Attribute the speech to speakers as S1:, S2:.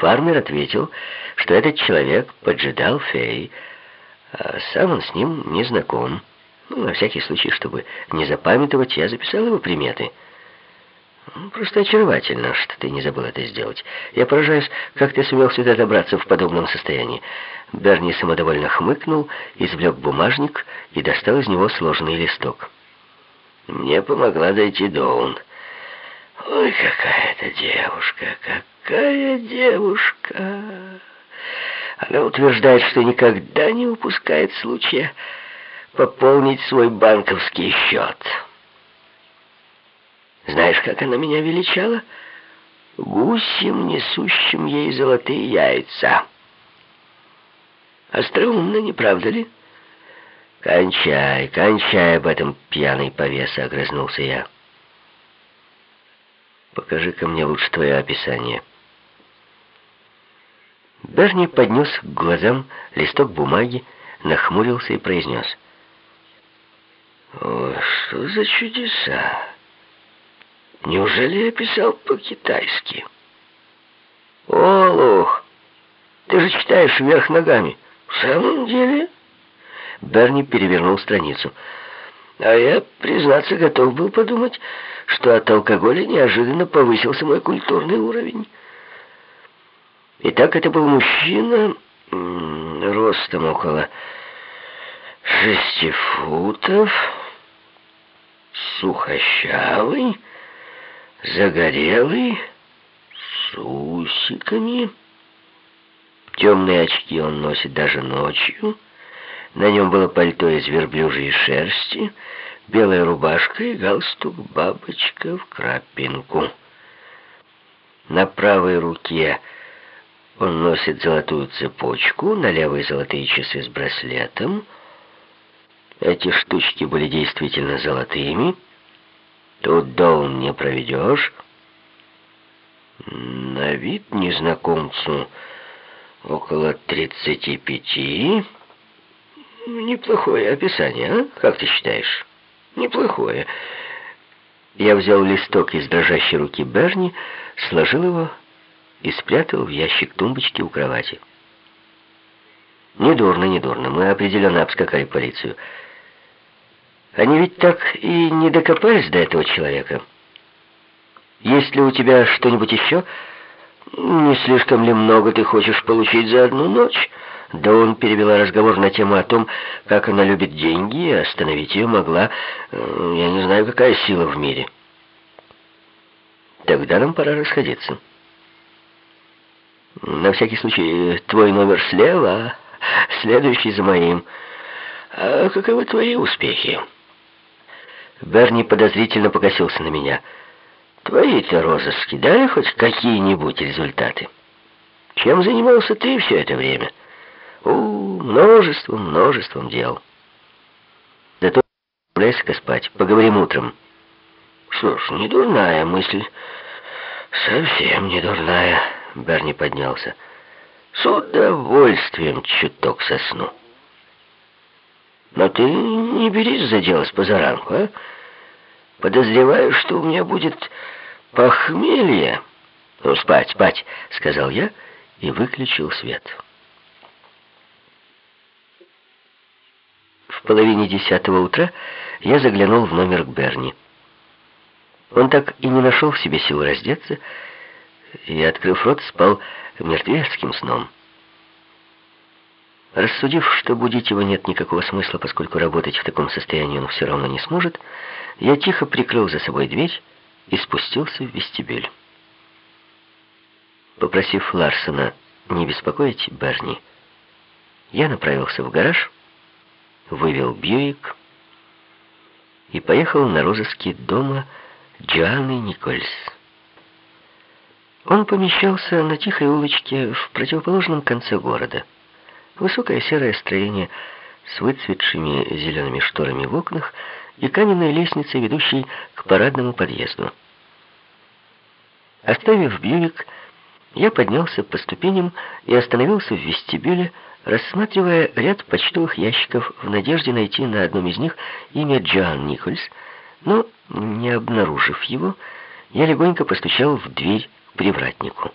S1: Фармер ответил, что этот человек поджидал фей, а сам он с ним не знаком. Ну, на всякий случай, чтобы не запамятовать, я записал его приметы. Просто очаровательно, что ты не забыл это сделать. Я поражаюсь, как ты сумел сюда добраться в подобном состоянии. Берни самодовольно хмыкнул, извлек бумажник и достал из него сложенный листок. Мне помогла дойти Доун. Ой, какая это девушка, какая девушка! Она утверждает, что никогда не упускает случая пополнить свой банковский счет. Знаешь, как она меня величала? Гусем, несущим ей золотые яйца. Остроумно, не правда ли? Кончай, кончай об этом пьяный повеса, огрызнулся я. Покажи-ка мне лучше твое описание. Берни поднес к глазам листок бумаги, нахмурился и произнес. «О, что за чудеса! Неужели я писал по-китайски?» «Олух, ты же читаешь вверх ногами!» «В самом деле?» Берни перевернул страницу. «А я, признаться, готов был подумать, что от алкоголя неожиданно повысился мой культурный уровень». Итак, это был мужчина ростом около шести футов, сухощавый, загорелый, с усиками. Темные очки он носит даже ночью. На нем было пальто из верблюжьей шерсти, белая рубашка и галстук-бабочка в крапинку. На правой руке он носит золотую цепочку, на левой золотые часы с браслетом. Эти штучки были действительно золотыми. Тут дом не проведешь. На вид незнакомцу около тридцати пяти. Неплохое описание, а? Как ты считаешь? Неплохое. Я взял листок из дрожащей руки Берни, сложил его и спрятал в ящик тумбочки у кровати. Недурно, недурно. Мы определенно обскакали полицию. Они ведь так и не докопались до этого человека. Есть ли у тебя что-нибудь еще? Не слишком ли много ты хочешь получить за одну ночь? Да он перевела разговор на тему о том, как она любит деньги, и остановить ее могла, э, я не знаю, какая сила в мире. Тогда нам пора расходиться. На всякий случай, твой номер слева, следующий за моим. А каковы твои успехи? Берни подозрительно покосился на меня. Твои-то розыски дали хоть какие-нибудь результаты? Чем занимался ты все это время? У, множеством, множеством дел. Зато близко спать. Поговорим утром. Что ж, не дурная мысль. Совсем не дурная. Берни поднялся. «С удовольствием чуток сосну». «Но ты не берись за дело с позаранку, а? Подозреваю, что у меня будет похмелье». «Ну, спать, спать», — сказал я и выключил свет. В половине десятого утра я заглянул в номер к Берни. Он так и не нашел в себе сил раздеться, и, открыв рот, спал мертвецким сном. Рассудив, что будить его нет никакого смысла, поскольку работать в таком состоянии он все равно не сможет, я тихо прикрыл за собой дверь и спустился в вестибюль. Попросив Ларсона не беспокоить Берни, я направился в гараж, вывел Бьюик и поехал на розыски дома Джоанны Никольс. Он помещался на тихой улочке в противоположном конце города. Высокое серое строение с выцветшими зелеными шторами в окнах и каменной лестницей, ведущей к парадному подъезду. Оставив Бьюик, я поднялся по ступеням и остановился в вестибюле, рассматривая ряд почтовых ящиков в надежде найти на одном из них имя Джоан Никольс, но, не обнаружив его, я легонько постучал в дверь привратнику.